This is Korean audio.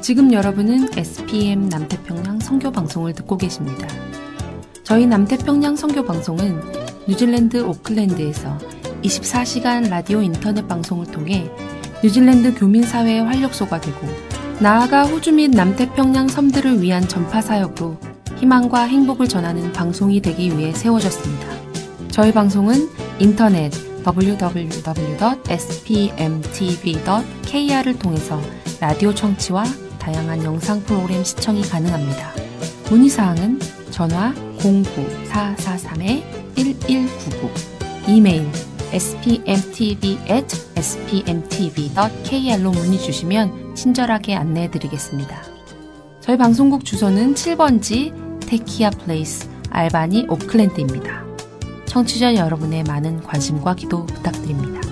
지금 여러분은 SPM 남태평양 선교 방송을 듣고 계십니다. 저희 남태평양 선교 방송은 뉴질랜드 오클랜드에서 24시간 라디오 인터넷 방송을 통해 뉴질랜드 교민 사회의 활력소가 되고 나아가 호주 및 남태평양 섬들을 위한 전파 사역으로 희망과 행복을 전하는 방송이 되기 위해 세워졌습니다. 저희 방송은 인터넷 www.spmtv.kr을 통해서 라디오 청취와 다양한 영상 프로그램 시청이 가능합니다. 문의사항은 전화 09443-1199, 이메일 spmtv.spmtv.kr로 문의 주시면 친절하게 안내해 드리겠습니다. 저희 방송국 주소는 7번지 테키아 플레이스 알바니 오클랜드입니다. 청취자 여러분의 많은 관심과 기도 부탁드립니다.